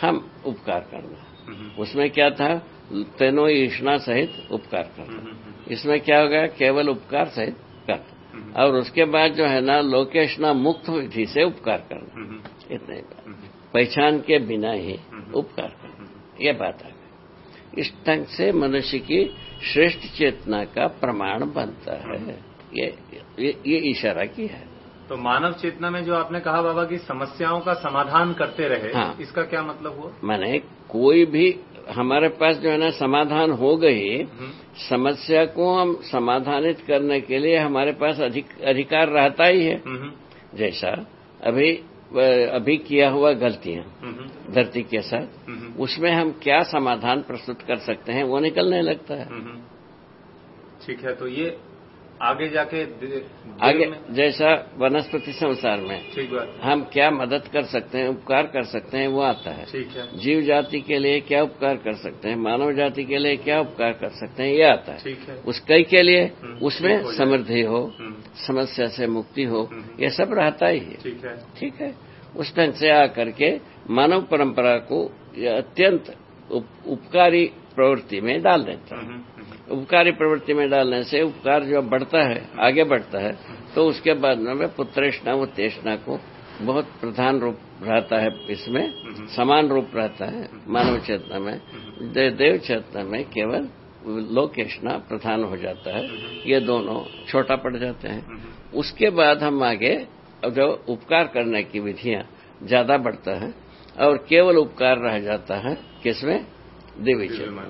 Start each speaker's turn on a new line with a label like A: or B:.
A: हम उपकार करना उसमें क्या था? तेनो ईष्णा सहित उपकार करना। इसमें क्या होगा? केवल उपकार सहित कर और उसके बाद जो है ना लोकेशना मुक्त विधि से उपकार करना। इतने पहचान के बिना ही उपकार करना। यह बात आ गई। इस ढंग से मनुष्य की श्रेष्ठ चेतना का प्रमाण बनता है। ये ये, ये इशारा की है।
B: तो मानव चेतना में जो आपने कहा बाबा की समस्याओं का समाधान करते रहे
A: हाँ।
B: इसका क्या मतलब हुआ?
A: मैंने कोई भी हमारे पास जो है ना समाधान हो गई समस्या को हम समाधानित करने के लिए हमारे पास अधिक अधिकार रहता ही है। जैसा अभी अभी किया हुआ गलतियाँ धरती के साथ उसमें हम क्या समाधान प्रस्तुत कर सकते हैं वो निकलने लगता है।
B: ठीक है तो ये आगे जाके
A: आगे जैसा वनस्पति संसार में
B: ठीक बात।
A: हम क्या मदद कर सकते हैं उपकार कर सकते हैं वो आता है।
B: ठीक है।
A: जीव जाति के लिए क्या उपकार कर सकते हैं मानव जाति के लिए क्या उपकार कर सकते हैं ये आता है।
B: ठीक है।
A: उस कई के लिए उसमें समृद्धि हो समस्या से मुक्ति हो ये सब रहता ही है।
B: ठीक है।
A: ठीक है? उस ढंग से आकर के मानव परंपरा को अत्यंत उपकारी प्रवृत्ति में डाल देता है। उपकारी प्रवृत्ति में डालने से उपकार जो बढ़ता है आगे बढ़ता है तो उसके बाद में पुत्रेष्णा व तेष्णा को बहुत प्रधान रूप रहता है इसमें समान रूप रहता है मानव चेतना में। दे, देव चेतना में केवल लोकेशना प्रधान हो जाता है। ये दोनों छोटा पड़ जाते हैं। उसके बाद हम आगे जो उपकार करने की विधियाँ ज़्यादा बढ़ता है और केवल उपकार रह जाता है किसमें? देवी चेतना